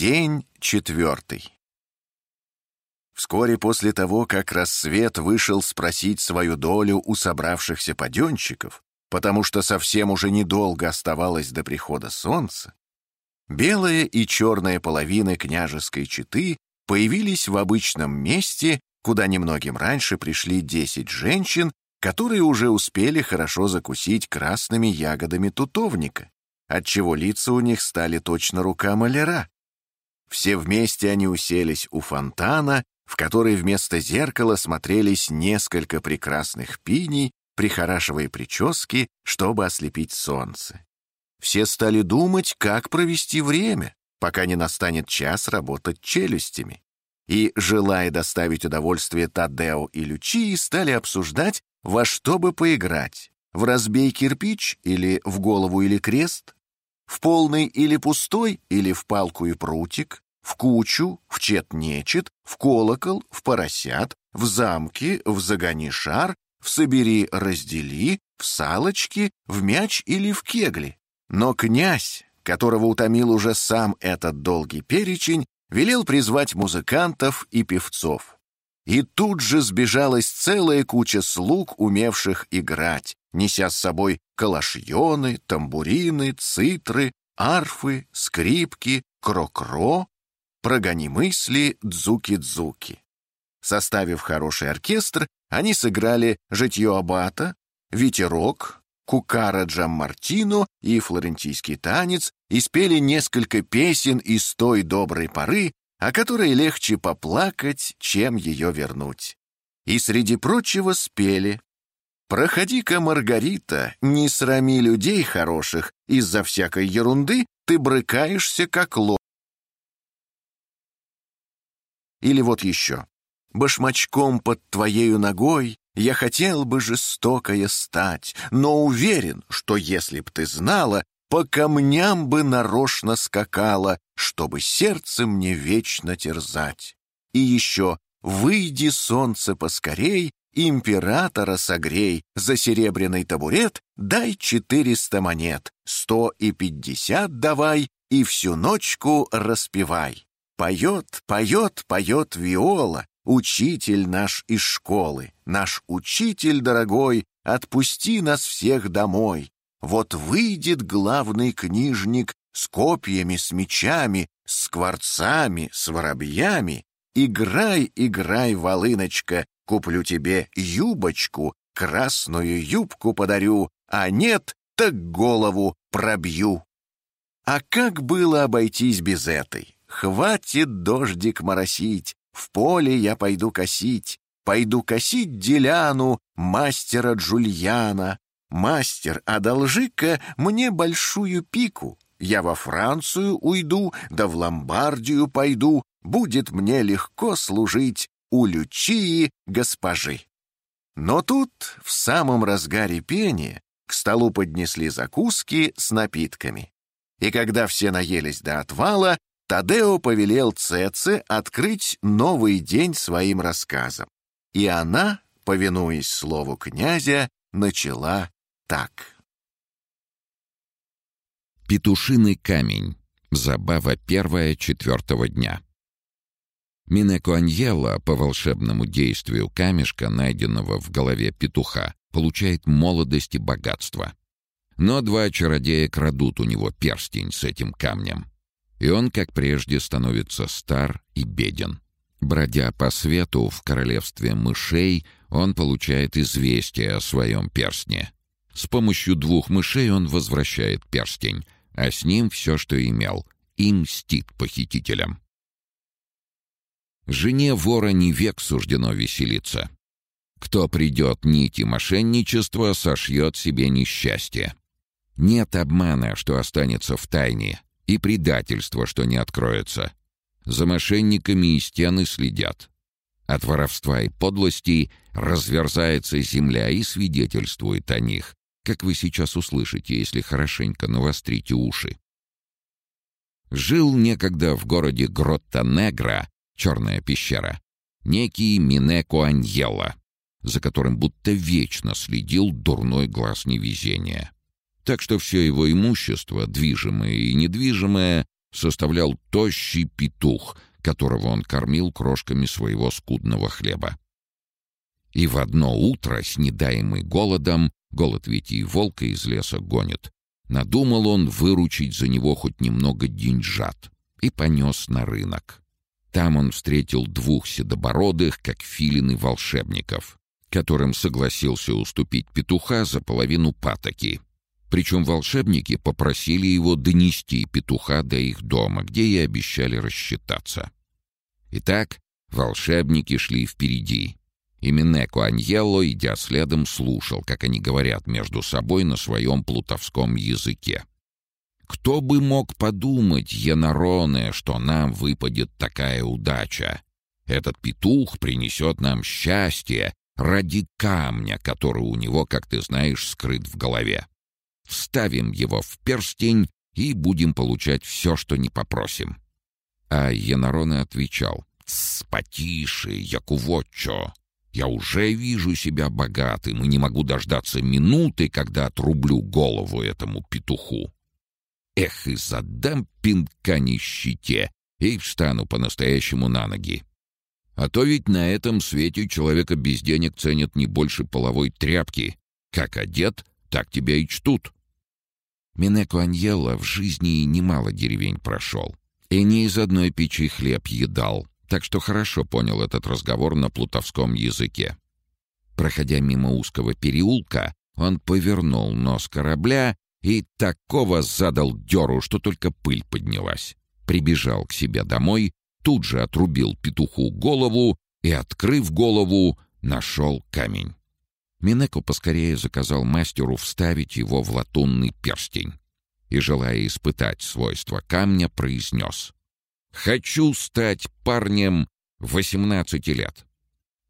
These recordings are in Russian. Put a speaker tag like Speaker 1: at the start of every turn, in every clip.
Speaker 1: День четвертый. Вскоре после того, как рассвет вышел спросить свою долю у собравшихся паденщиков, потому что совсем уже недолго оставалось до прихода солнца, белая и черная половины княжеской четы появились в обычном месте, куда немногим раньше пришли десять женщин, которые уже успели хорошо закусить красными ягодами тутовника, отчего лица у них стали точно рука маляра. Все вместе они уселись у фонтана, в который вместо зеркала смотрелись несколько прекрасных пиней, прихорашивая прически, чтобы ослепить солнце. Все стали думать, как провести время, пока не настанет час работать челюстями. И, желая доставить удовольствие Тадео и Лючии, стали обсуждать, во что бы поиграть. В разбей кирпич или в голову или крест? В полный или пустой, или в палку и прутик, в кучу, в чет-нечет, в колокол, в поросят, в замки, в загони шар, в собери-раздели, в салочки, в мяч или в кегли. Но князь, которого утомил уже сам этот долгий перечень, велел призвать музыкантов и певцов. И тут же сбежалась целая куча слуг, умевших играть, неся с собой калашьоны, тамбурины, цитры, арфы, скрипки, крокро, прогони мысли, дзуки-дзуки. Составив хороший оркестр, они сыграли «Житье аббата», «Ветерок», «Кукара Джаммартино» и «Флорентийский танец» и спели несколько песен из той доброй поры, о которой легче поплакать, чем ее вернуть. И среди прочего спели «Проходи-ка, Маргарита, не срами людей хороших, из-за всякой ерунды ты брыкаешься, как лоб». Или вот еще «Башмачком под твоею ногой я хотел бы жестокое стать, но уверен, что если б ты знала, по камням бы нарочно скакала, чтобы сердце мне вечно терзать. И еще «Выйди, солнце, поскорей, императора согрей, за серебряный табурет дай четыреста монет, сто и пятьдесят давай и всю ночку распевай». Поет, поет, поет виола, учитель наш из школы, наш учитель дорогой, отпусти нас всех домой. Вот выйдет главный книжник с копьями, с мечами, с скворцами, с воробьями. Играй, играй, волыночка, куплю тебе юбочку, красную юбку подарю, а нет, так голову пробью. А как было обойтись без этой? Хватит дождик моросить, в поле я пойду косить, пойду косить деляну мастера Джульяна. Мастер, одолжи-ка мне большую пику. Я во Францию уйду, да в Ломбардию пойду, будет мне легко служить у Лючии госпожи. Но тут, в самом разгаре пения, к столу поднесли закуски с напитками. И когда все наелись до отвала, Тадео повелел Цеце открыть новый день своим рассказом. И она, повинуясь слову князя, начала так.
Speaker 2: Петушиный камень. Забава первая четвертого дня. Минекуаньелла по волшебному действию камешка, найденного в голове петуха, получает молодость и богатство. Но два чародея крадут у него перстень с этим камнем и он, как прежде, становится стар и беден. Бродя по свету в королевстве мышей, он получает известие о своем перстне. С помощью двух мышей он возвращает перстень, а с ним все, что имел, и мстит похитителям. Жене вора не век суждено веселиться. Кто придет нити мошенничества, сошьет себе несчастье. Нет обмана, что останется в тайне, и предательство, что не откроется. За мошенниками и стены следят. От воровства и подлости разверзается земля и свидетельствует о них, как вы сейчас услышите, если хорошенько навострите уши. Жил некогда в городе Гротта-Негра, черная пещера, некий Минеко Аньелло, за которым будто вечно следил дурной глаз невезения. Так что все его имущество, движимое и недвижимое, составлял тощий петух, которого он кормил крошками своего скудного хлеба. И в одно утро, снедаемый голодом, голод ведь и волка из леса гонит, надумал он выручить за него хоть немного деньжат и понес на рынок. Там он встретил двух седобородых, как филины волшебников, которым согласился уступить петуха за половину патоки. Причем волшебники попросили его донести петуха до их дома, где и обещали рассчитаться. Итак, волшебники шли впереди. И Минеко Аньелло, идя следом, слушал, как они говорят между собой на своем плутовском языке. Кто бы мог подумать, Янароне, что нам выпадет такая удача? Этот петух принесет нам счастье ради камня, который у него, как ты знаешь, скрыт в голове. Вставим его в перстень и будем получать все, что не попросим. А Янароне отвечал, «Тсс, потише, Якувочо, я уже вижу себя богатым и не могу дождаться минуты, когда отрублю голову этому петуху. Эх, и задам пинка нищете и встану по-настоящему на ноги. А то ведь на этом свете человека без денег ценят не больше половой тряпки. Как одет, так тебя и чтут. Минеко Аньелло в жизни немало деревень прошел. И не из одной печи хлеб едал, так что хорошо понял этот разговор на плутовском языке. Проходя мимо узкого переулка, он повернул нос корабля и такого задал дёру, что только пыль поднялась. Прибежал к себе домой, тут же отрубил петуху голову и, открыв голову, нашел камень. Минеко поскорее заказал мастеру вставить его в латунный перстень и, желая испытать свойства камня, произнес «Хочу стать парнем 18 лет».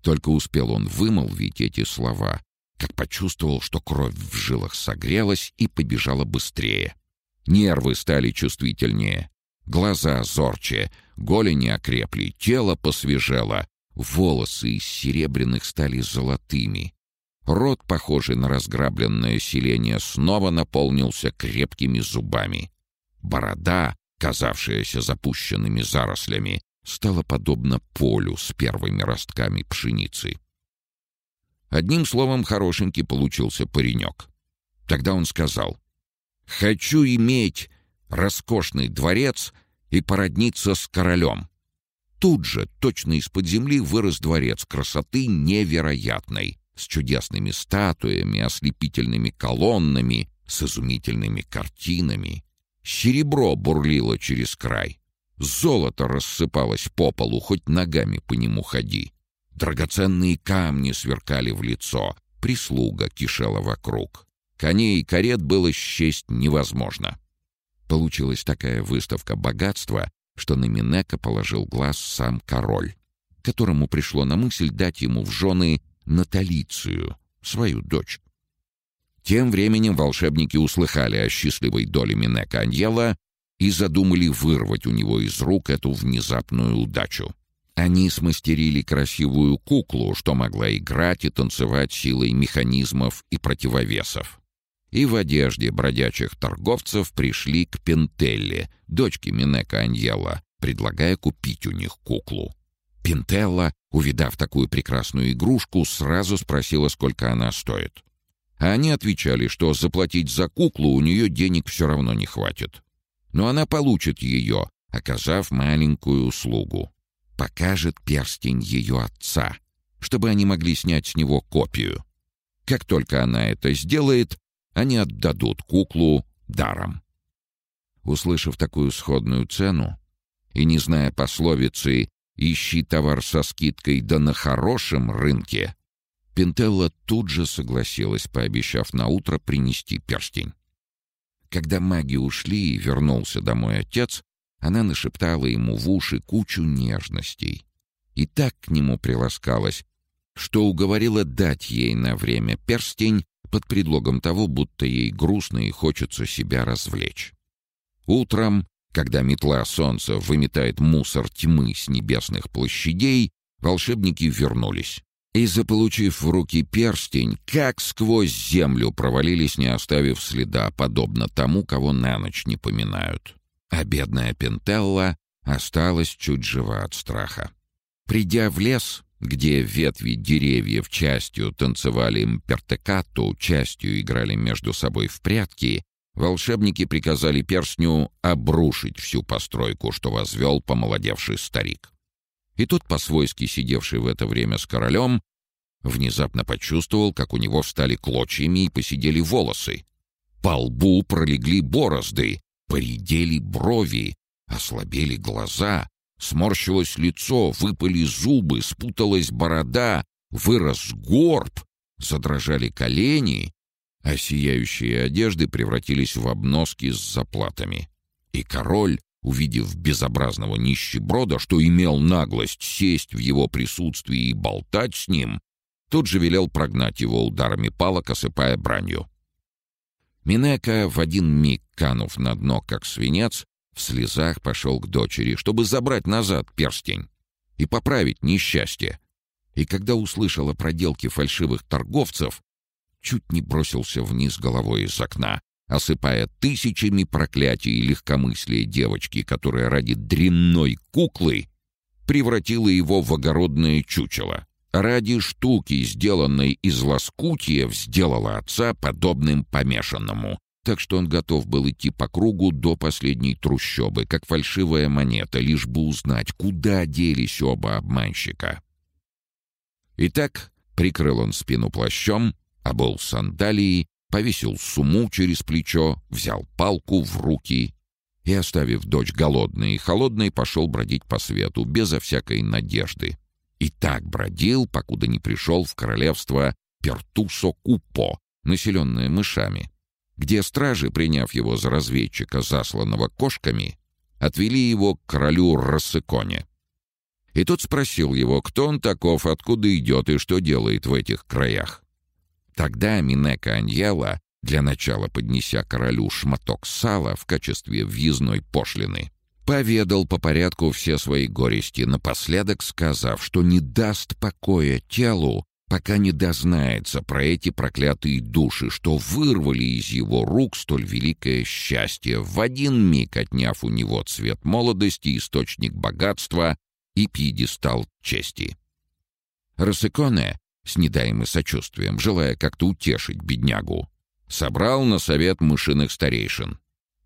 Speaker 2: Только успел он вымолвить эти слова, как почувствовал, что кровь в жилах согрелась и побежала быстрее. Нервы стали чувствительнее, глаза зорче, голени окрепли, тело посвежело, волосы из серебряных стали золотыми. Рот, похожий на разграбленное селение, снова наполнился крепкими зубами. Борода, казавшаяся запущенными зарослями, стала подобна полю с первыми ростками пшеницы. Одним словом, хорошенький получился паренек. Тогда он сказал, «Хочу иметь роскошный дворец и породниться с королем». Тут же, точно из-под земли, вырос дворец красоты невероятной, с чудесными статуями, ослепительными колоннами, с изумительными картинами. Серебро бурлило через край. Золото рассыпалось по полу, хоть ногами по нему ходи. Драгоценные камни сверкали в лицо, прислуга кишела вокруг. Коней и карет было счесть невозможно. Получилась такая выставка богатства, что на Минека положил глаз сам король, которому пришло на мысль дать ему в жены Наталицию, свою дочь. Тем временем волшебники услыхали о счастливой доле Минека Аньела и задумали вырвать у него из рук эту внезапную удачу. Они смастерили красивую куклу, что могла играть и танцевать силой механизмов и противовесов. И в одежде бродячих торговцев пришли к Пентелле, дочке Минека Аньела, предлагая купить у них куклу. Пентелла, увидав такую прекрасную игрушку, сразу спросила, сколько она стоит. А они отвечали, что заплатить за куклу у нее денег все равно не хватит. Но она получит ее, оказав маленькую услугу покажет перстень ее отца, чтобы они могли снять с него копию. Как только она это сделает, они отдадут куклу даром. Услышав такую сходную цену и не зная пословицы «ищи товар со скидкой да на хорошем рынке», Пентелла тут же согласилась, пообещав на утро принести перстень. Когда маги ушли и вернулся домой отец, она нашептала ему в уши кучу нежностей. И так к нему приласкалась, что уговорила дать ей на время перстень под предлогом того, будто ей грустно и хочется себя развлечь. Утром, Когда метла солнца выметает мусор тьмы с небесных площадей, волшебники вернулись. И, заполучив в руки перстень, как сквозь землю провалились, не оставив следа, подобно тому, кого на ночь не поминают. А бедная Пентелла осталась чуть жива от страха. Придя в лес, где ветви деревьев частью танцевали мпертекату, частью играли между собой в прятки, волшебники приказали перстню обрушить всю постройку, что возвел помолодевший старик. И тот, по-свойски сидевший в это время с королем, внезапно почувствовал, как у него встали клочьями и посидели волосы. По лбу пролегли борозды, поредели брови, ослабели глаза, сморщилось лицо, выпали зубы, спуталась борода, вырос горб, задрожали колени, а сияющие одежды превратились в обноски с заплатами. И король, увидев безобразного нищеброда, что имел наглость сесть в его присутствии и болтать с ним, тут же велел прогнать его ударами палок, осыпая бранью. Минека, в один миг канув на дно, как свинец, в слезах пошел к дочери, чтобы забрать назад перстень и поправить несчастье. И когда услышал о проделке фальшивых торговцев, чуть не бросился вниз головой из окна, осыпая тысячами проклятий и легкомыслия девочки, которая ради дрянной куклы превратила его в огородное чучело. Ради штуки, сделанной из лоскутьев, сделала отца подобным помешанному, так что он готов был идти по кругу до последней трущобы, как фальшивая монета, лишь бы узнать, куда делись оба обманщика. Итак, прикрыл он спину плащом, обол сандалии, повесил суму через плечо, взял палку в руки и, оставив дочь голодной и холодной, пошел бродить по свету, безо всякой надежды. И так бродил, покуда не пришел в королевство Пертусо-Купо, населенное мышами где стражи, приняв его за разведчика, засланного кошками, отвели его к королю Рассеконе. И тот спросил его, кто он таков, откуда идет и что делает в этих краях. Тогда Минека Аньяла, для начала поднеся королю шматок сала в качестве въездной пошлины, поведал по порядку все свои горести, напоследок сказав, что не даст покоя телу, пока не дознается про эти проклятые души, что вырвали из его рук столь великое счастье, в один миг отняв у него цвет молодости, источник богатства и пьедестал чести. Рассеконе, с недаемым сочувствием, желая как-то утешить беднягу, собрал на совет мышиных старейшин,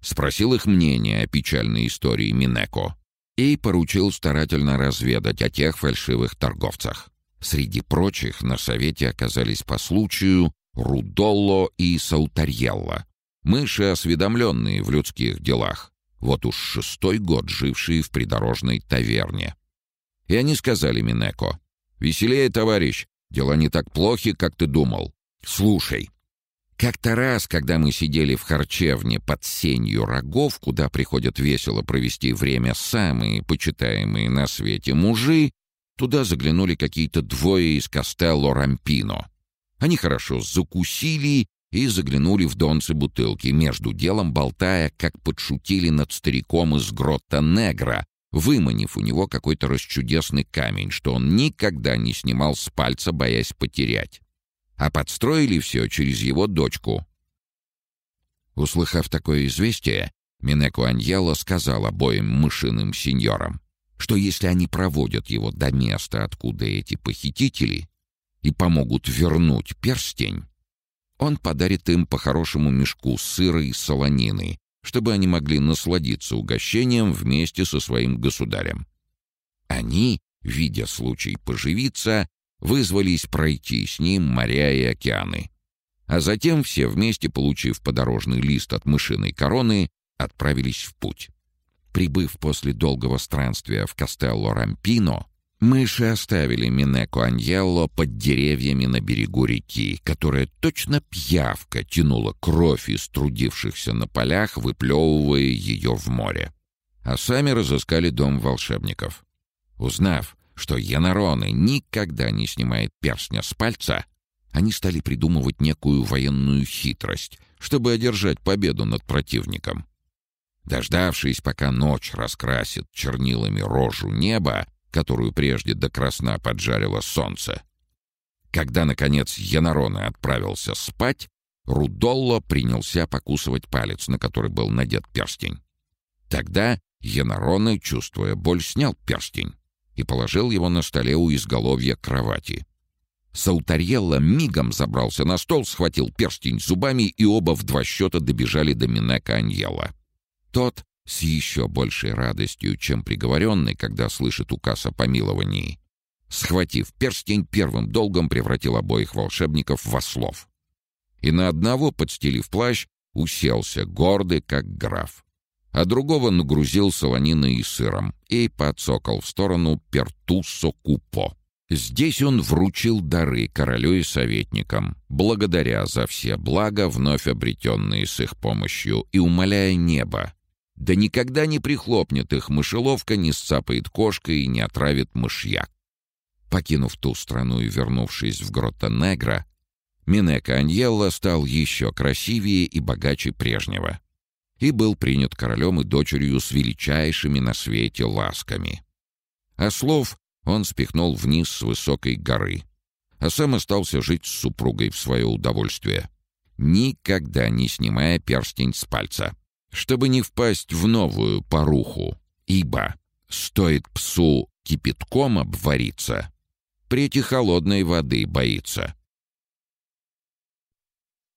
Speaker 2: спросил их мнение о печальной истории Минеко. И поручил старательно разведать о тех фальшивых торговцах. Среди прочих на совете оказались по случаю Рудолло и Саутарьелло, мыши, осведомленные в людских делах, вот уж шестой год жившие в придорожной таверне. И они сказали Минеко, «Веселее, товарищ, дела не так плохи, как ты думал. Слушай, как-то раз, когда мы сидели в харчевне под сенью рогов, куда приходят весело провести время самые почитаемые на свете мужи, Туда заглянули какие-то двое из Кастелло Рампино. Они хорошо закусили и заглянули в донцы бутылки, между делом болтая, как подшутили над стариком из Гротта Негра, выманив у него какой-то расчудесный камень, что он никогда не снимал с пальца, боясь потерять. А подстроили все через его дочку. Услыхав такое известие, Минеко Аньело сказал обоим мышиным сеньорам что если они проводят его до места, откуда эти похитители, и помогут вернуть перстень, он подарит им по хорошему мешку сыра и солонины, чтобы они могли насладиться угощением вместе со своим государем. Они, видя случай поживиться, вызвались пройти с ним моря и океаны. А затем все вместе, получив подорожный лист от мышиной короны, отправились в путь. Прибыв после долгого странствия в Кастелло-Рампино, мыши оставили Минеко Аньелло под деревьями на берегу реки, которая точно пьявка тянула кровь из трудившихся на полях, выплевывая ее в море. А сами разыскали дом волшебников. Узнав, что Янароны никогда не снимает перстня с пальца, они стали придумывать некую военную хитрость, чтобы одержать победу над противником. Дождавшись, пока ночь раскрасит чернилами рожу неба, которую прежде до красна поджарило солнце, когда, наконец, Янарона отправился спать, Рудолло принялся покусывать палец, на который был надет перстень. Тогда Янарона, чувствуя боль, снял перстень и положил его на столе у изголовья кровати. Саутарьелло мигом забрался на стол, схватил перстень зубами, и оба в два счета добежали до Минека Аньела. Тот, с еще большей радостью, чем приговоренный, когда слышит указ о помиловании, схватив перстень, первым долгом превратил обоих волшебников в ослов. И на одного, подстелив плащ, уселся, гордый, как граф а другого нагрузил солониной и сыром и подсокал в сторону Пертуссо Купо. Здесь он вручил дары королю и советникам, благодаря за все блага, вновь обретенные с их помощью, и умоляя небо. Да никогда не прихлопнет их мышеловка, не сцапает кошка и не отравит мышьяк. Покинув ту страну и вернувшись в Гротто-Негро, Минека Аньелло стал еще красивее и богаче прежнего и был принят королем и дочерью с величайшими на свете ласками. А слов он спихнул вниз с высокой горы, а сам остался жить с супругой в свое удовольствие, никогда не снимая перстень с пальца, чтобы не впасть в новую поруху, ибо стоит псу кипятком обвариться, прети холодной воды боится.